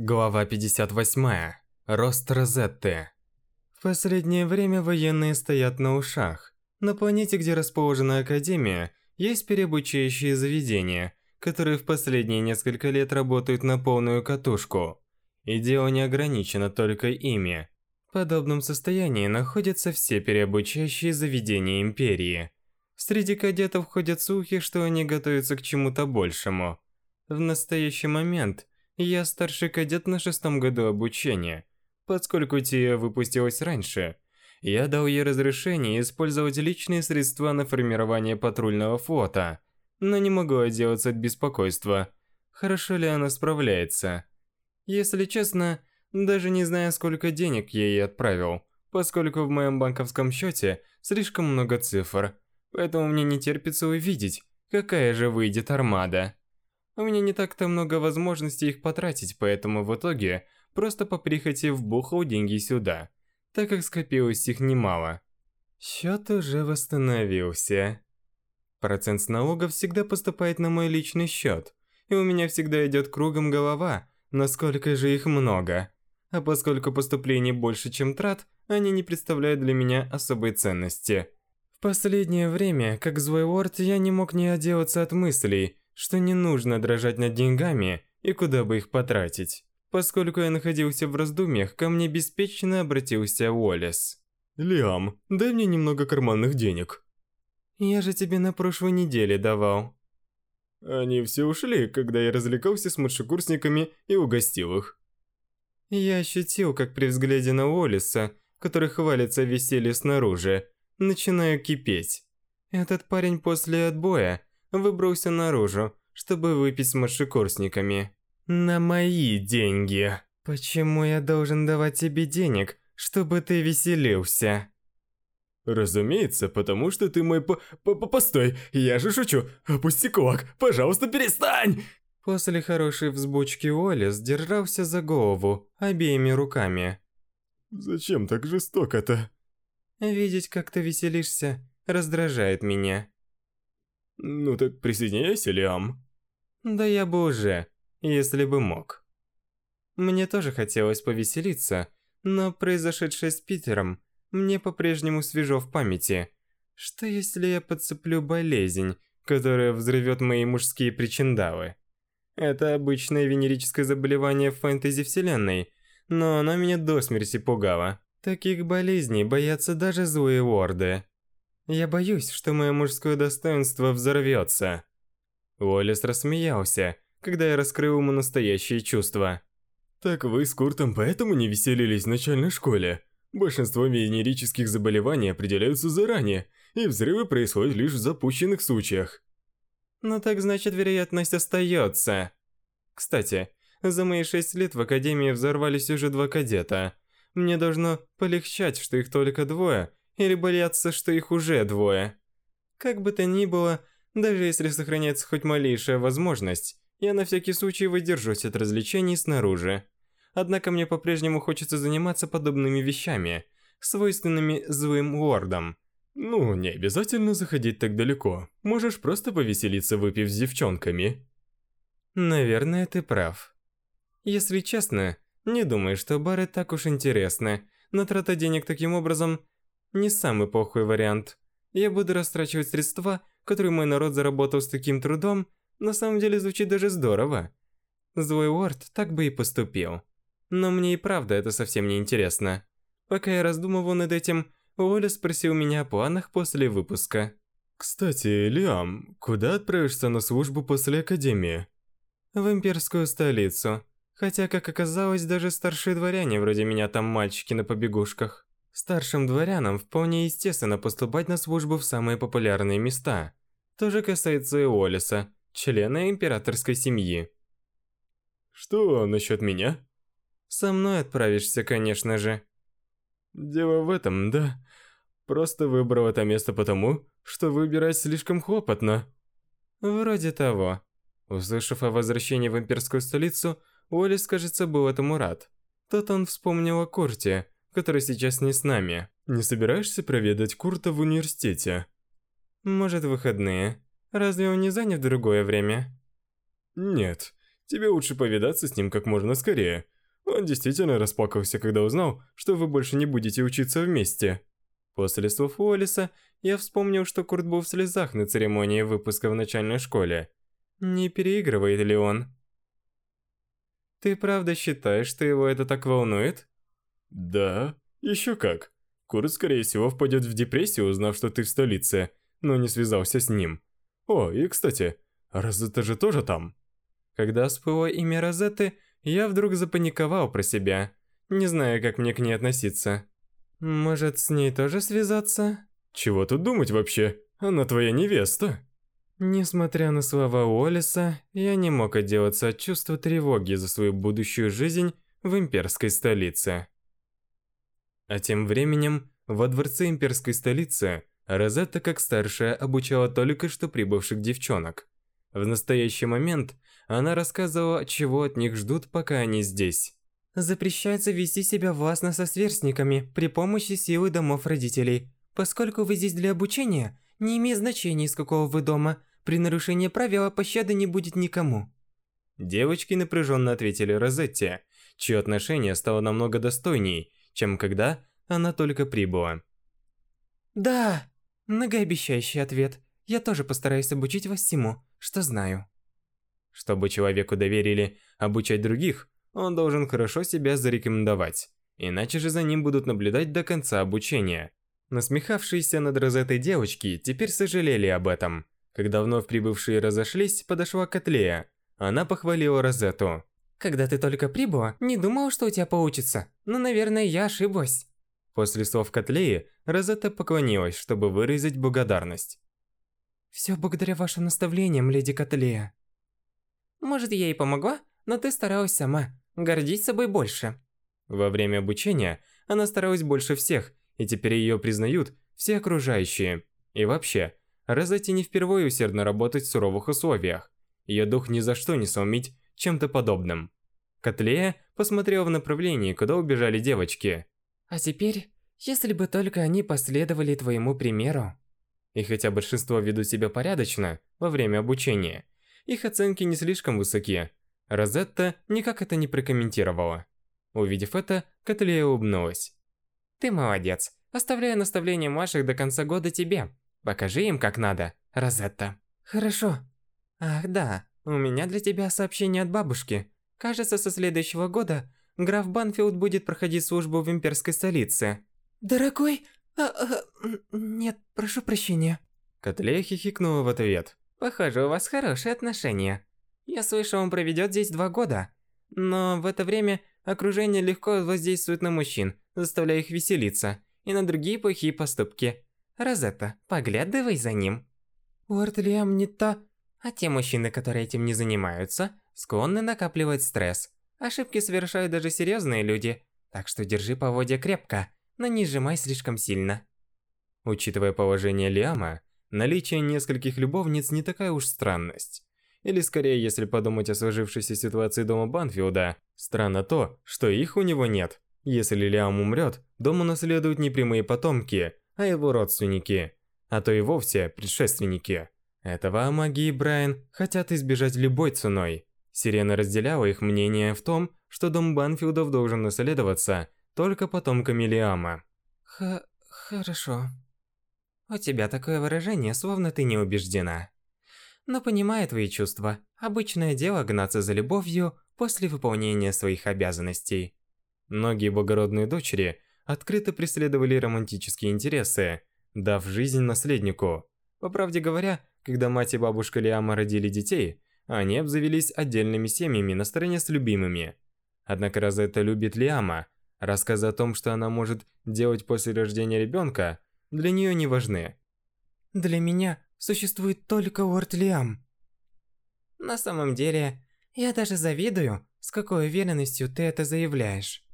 Глава 58. Рост Розетты. В последнее время военные стоят на ушах. На планете, где расположена Академия, есть переобучающие заведения, которые в последние несколько лет работают на полную катушку. И дело не ограничено только ими. В подобном состоянии находятся все переобучающие заведения Империи. Среди кадетов ходят слухи, что они готовятся к чему-то большему. В настоящий момент – я старший кадет на шестом году обучения. Поскольку Тия выпустилась раньше, я дал ей разрешение использовать личные средства на формирование патрульного флота, но не могу отделаться от беспокойства. Хорошо ли она справляется? Если честно, даже не знаю, сколько денег я ей отправил, поскольку в моем банковском счете слишком много цифр, поэтому мне не терпится увидеть, какая же выйдет армада. У меня не так-то много возможностей их потратить, поэтому в итоге просто по прихоти вбухал деньги сюда, так как скопилось их немало. Счет уже восстановился. Процент с налогов всегда поступает на мой личный счет, и у меня всегда идет кругом голова, насколько же их много. А поскольку поступлений больше, чем трат, они не представляют для меня особой ценности. В последнее время, как злой лорд, я не мог не отделаться от мыслей, что не нужно дрожать над деньгами и куда бы их потратить. Поскольку я находился в раздумьях, ко мне беспечно обратился Уоллес. «Лиам, дай мне немного карманных денег». «Я же тебе на прошлой неделе давал». Они все ушли, когда я развлекался с младшекурсниками и угостил их. Я ощутил, как при взгляде на Уоллеса, который хвалится веселье снаружи, начинаю кипеть. Этот парень после отбоя выбрался наружу, чтобы выпить с младшекурсниками. На мои деньги. Почему я должен давать тебе денег, чтобы ты веселился? Разумеется, потому что ты мой по... по... по постой, я же шучу. Опусти кулак, пожалуйста, перестань! После хорошей взбучки Уоллес держался за голову обеими руками. Зачем так жестоко-то? Видеть, как ты веселишься, раздражает меня. Ну так присоединяйся, Лиам. Да я бы уже, если бы мог. Мне тоже хотелось повеселиться, но произошедшее с Питером мне по-прежнему свежо в памяти. Что если я подцеплю болезнь, которая взрывет мои мужские причиндалы? Это обычное венерическое заболевание в фэнтези-вселенной, но оно меня до смерти пугало. Таких болезней боятся даже злые лорды. Я боюсь, что мое мужское достоинство взорвется. Уоллес рассмеялся, когда я раскрыл ему настоящие чувства. Так вы с Куртом поэтому не веселились в начальной школе? Большинство венерических заболеваний определяются заранее, и взрывы происходят лишь в запущенных случаях. Ну так значит вероятность остается. Кстати, за мои шесть лет в Академии взорвались уже два кадета. Мне должно полегчать, что их только двое, или боятся, что их уже двое. Как бы то ни было, даже если сохраняется хоть малейшая возможность, я на всякий случай выдержусь от развлечений снаружи. Однако мне по-прежнему хочется заниматься подобными вещами, свойственными злым лордам. Ну, не обязательно заходить так далеко. Можешь просто повеселиться, выпив с девчонками. Наверное, ты прав. Если честно, не думаю, что бары так уж интересны, но трата денег таким образом не самый плохой вариант. Я буду растрачивать средства, которые мой народ заработал с таким трудом, на самом деле звучит даже здорово. Злой Уорд так бы и поступил. Но мне и правда это совсем не интересно. Пока я раздумывал над этим, Уоллес спросил меня о планах после выпуска. «Кстати, Лиам, куда отправишься на службу после Академии?» «В имперскую столицу. Хотя, как оказалось, даже старшие дворяне вроде меня там мальчики на побегушках». Старшим дворянам вполне естественно поступать на службу в самые популярные места. То же касается и Уоллеса, члена императорской семьи. Что насчет меня? Со мной отправишься, конечно же. Дело в этом, да. Просто выбрал это место потому, что выбирать слишком хлопотно. Вроде того. Услышав о возвращении в имперскую столицу, Уоллес, кажется, был этому рад. Тут он вспомнил о Курте, который сейчас не с нами. Не собираешься проведать Курта в университете? Может, выходные. Разве он не занят в другое время? Нет. Тебе лучше повидаться с ним как можно скорее. Он действительно расплакался, когда узнал, что вы больше не будете учиться вместе. После слов Уоллеса я вспомнил, что Курт был в слезах на церемонии выпуска в начальной школе. Не переигрывает ли он? Ты правда считаешь, что его это так волнует? Да, еще как. Курт, скорее всего, впадет в депрессию, узнав, что ты в столице, но не связался с ним. О, и кстати, Розетта же тоже там. Когда всплыло имя Розетты, я вдруг запаниковал про себя, не зная, как мне к ней относиться. Может, с ней тоже связаться? Чего тут думать вообще? Она твоя невеста. Несмотря на слова Уоллеса, я не мог отделаться от чувства тревоги за свою будущую жизнь в имперской столице. А тем временем, во дворце имперской столицы, Розетта как старшая обучала только что прибывших девчонок. В настоящий момент она рассказывала, чего от них ждут, пока они здесь. Запрещается вести себя властно со сверстниками при помощи силы домов родителей. Поскольку вы здесь для обучения, не имеет значения, из какого вы дома, при нарушении правила пощады не будет никому. Девочки напряженно ответили Розетте, чье отношение стало намного достойней, чем когда она только прибыла. Да, многообещающий ответ. Я тоже постараюсь обучить вас всему, что знаю. Чтобы человеку доверили обучать других, он должен хорошо себя зарекомендовать. Иначе же за ним будут наблюдать до конца обучения. Насмехавшиеся над Розетой девочки теперь сожалели об этом. Когда вновь прибывшие разошлись, подошла Котлея. Она похвалила Розету. «Когда ты только прибыла, не думала, что у тебя получится. Но, наверное, я ошиблась». После слов Котлеи, Розетта поклонилась, чтобы выразить благодарность. «Все благодаря вашим наставлениям, леди Котлея». Может, я и помогла, но ты старалась сама. Гордись собой больше. Во время обучения она старалась больше всех, и теперь ее признают все окружающие. И вообще, Розетти не впервые усердно работать в суровых условиях. Ее дух ни за что не сломить чем-то подобным. Котлея посмотрела в направлении, куда убежали девочки. А теперь, если бы только они последовали твоему примеру. И хотя большинство ведут себя порядочно во время обучения, их оценки не слишком высоки. Розетта никак это не прокомментировала. Увидев это, Котлея улыбнулась. «Ты молодец. Оставляю наставление младших до конца года тебе. Покажи им, как надо, Розетта». «Хорошо. Ах, да, у меня для тебя сообщение от бабушки. Кажется, со следующего года граф Банфилд будет проходить службу в имперской столице». «Дорогой, а, а, нет, прошу прощения». Котлея хихикнула в ответ. Похоже, у вас хорошие отношения. Я слышал, он проведет здесь два года. Но в это время окружение легко воздействует на мужчин, заставляя их веселиться, и на другие плохие поступки. Розетта, поглядывай за ним. Уорд Лиам не та... А те мужчины, которые этим не занимаются, склонны накапливать стресс. Ошибки совершают даже серьезные люди, так что держи поводья крепко, но не сжимай слишком сильно. Учитывая положение Лиама, Наличие нескольких любовниц не такая уж странность. Или скорее, если подумать о сложившейся ситуации дома Банфилда, странно то, что их у него нет. Если Лилиам умрет, дому наследуют не прямые потомки, а его родственники, а то и вовсе предшественники. Этого Амаги и Брайан хотят избежать любой ценой. Сирена разделяла их мнение в том, что дом Банфилдов должен наследоваться только потомками Лиама. Х... хорошо. У тебя такое выражение, словно ты не убеждена. Но понимаю твои чувства. Обычное дело гнаться за любовью после выполнения своих обязанностей. Многие благородные дочери открыто преследовали романтические интересы, дав жизнь наследнику. По правде говоря, когда мать и бабушка Лиама родили детей, они обзавелись отдельными семьями на стороне с любимыми. Однако Розетта любит Лиама. Рассказы о том, что она может делать после рождения ребенка, для нее не важны. Для меня существует только Уорд Лиам. На самом деле, я даже завидую, с какой уверенностью ты это заявляешь.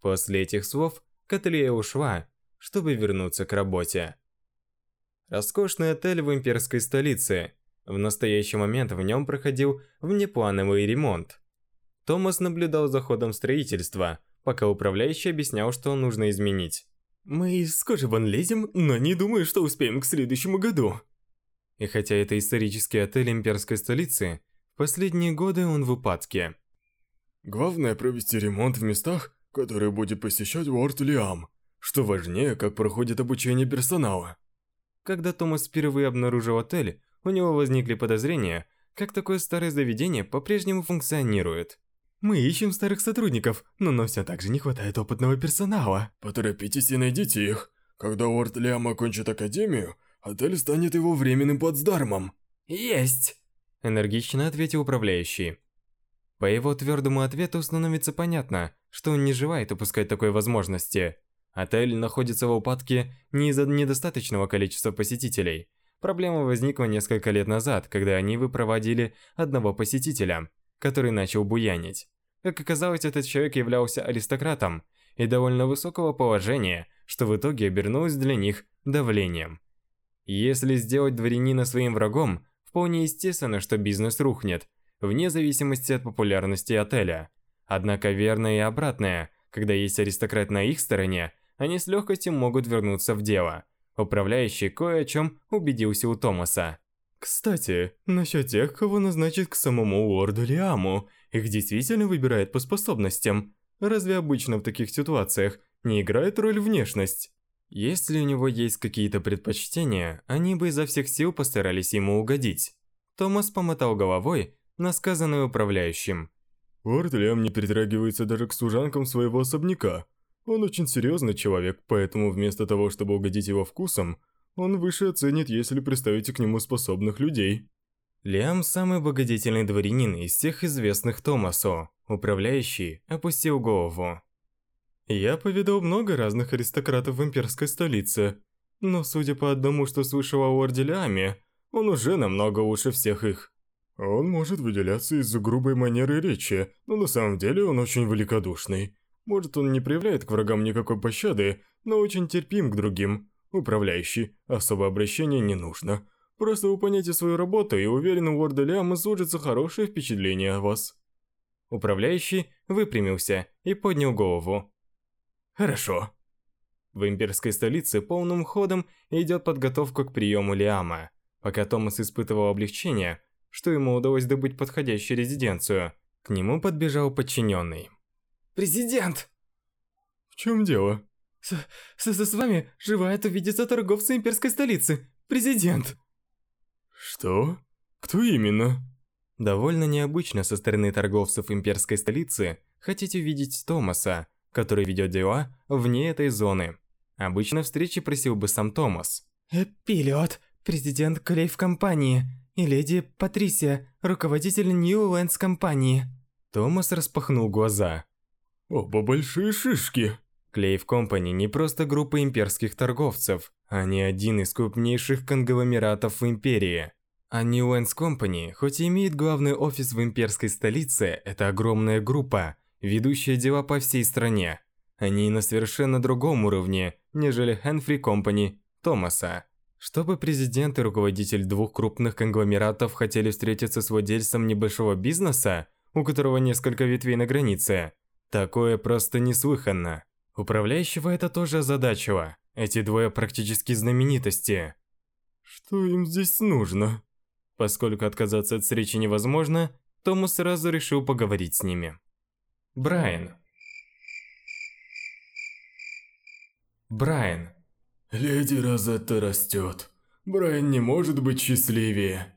После этих слов Катлия ушла, чтобы вернуться к работе. Роскошный отель в имперской столице. В настоящий момент в нем проходил внеплановый ремонт. Томас наблюдал за ходом строительства, пока управляющий объяснял, что нужно изменить. Мы из кожи лезем, но не думаю, что успеем к следующему году. И хотя это исторический отель имперской столицы, Последние годы он в упадке. Главное провести ремонт в местах, которые будет посещать Уорд Лиам. Что важнее, как проходит обучение персонала. Когда Томас впервые обнаружил отель, у него возникли подозрения, как такое старое заведение по-прежнему функционирует. Мы ищем старых сотрудников, но нам все так же не хватает опытного персонала. Поторопитесь и найдите их. Когда Уорд Лиам окончит академию, отель станет его временным плацдармом. Есть! Энергично ответил управляющий. По его твердому ответу становится понятно, что он не желает упускать такой возможности. Отель находится в упадке не из-за недостаточного количества посетителей. Проблема возникла несколько лет назад, когда они выпроводили одного посетителя, который начал буянить. Как оказалось, этот человек являлся аристократом и довольно высокого положения, что в итоге обернулось для них давлением. Если сделать дворянина своим врагом, вполне естественно, что бизнес рухнет, вне зависимости от популярности отеля. Однако верное и обратное, когда есть аристократ на их стороне, они с легкостью могут вернуться в дело. Управляющий кое о чем убедился у Томаса. Кстати, насчет тех, кого назначат к самому Уорду Лиаму, их действительно выбирают по способностям. Разве обычно в таких ситуациях не играет роль внешность? Если у него есть какие-то предпочтения, они бы изо всех сил постарались ему угодить. Томас помотал головой на сказанное управляющим. Уорд Лиам не притрагивается даже к служанкам своего особняка. Он очень серьезный человек, поэтому вместо того, чтобы угодить его вкусом, он выше оценит, если представите к нему способных людей. Лиам самый благодетельный дворянин из всех известных Томасу. Управляющий опустил голову. Я повидал много разных аристократов в имперской столице, но судя по одному, что слышал о Орде Лиаме, он уже намного лучше всех их. Он может выделяться из-за грубой манеры речи, но на самом деле он очень великодушный. Может, он не проявляет к врагам никакой пощады, но очень терпим к другим. Управляющий, особо обращения не нужно. Просто выполняйте свою работу, и уверен, у Уорда Ляма сложится хорошее впечатление о вас. Управляющий выпрямился и поднял голову. Хорошо. В имперской столице полным ходом идет подготовка к приему Лиама. Пока Томас испытывал облегчение, что ему удалось добыть подходящую резиденцию, к нему подбежал подчиненный. Президент! В чем дело? С, с, с вами желает увидеться торговцы имперской столицы. Президент! Что? Кто именно? Довольно необычно со стороны торговцев имперской столицы хотеть увидеть Томаса, который ведет дела вне этой зоны. Обычно встречи просил бы сам Томас. Пилот, президент Клейв компании, и леди Патрисия, руководитель New Lands компании. Томас распахнул глаза. Оба большие шишки. Клейв Компани не просто группа имперских торговцев, они один из крупнейших конгломератов в империи. А New Lands Company, хоть и имеет главный офис в имперской столице, это огромная группа, ведущая дела по всей стране. Они на совершенно другом уровне, нежели Henfrey Company Томаса. Чтобы президент и руководитель двух крупных конгломератов хотели встретиться с владельцем небольшого бизнеса, у которого несколько ветвей на границе, Такое просто неслыханно. Управляющего это тоже озадачило. Эти двое практически знаменитости. Что им здесь нужно? Поскольку отказаться от встречи невозможно, Томас сразу решил поговорить с ними. Брайан. Брайан. Леди Розетта растет. Брайан не может быть счастливее.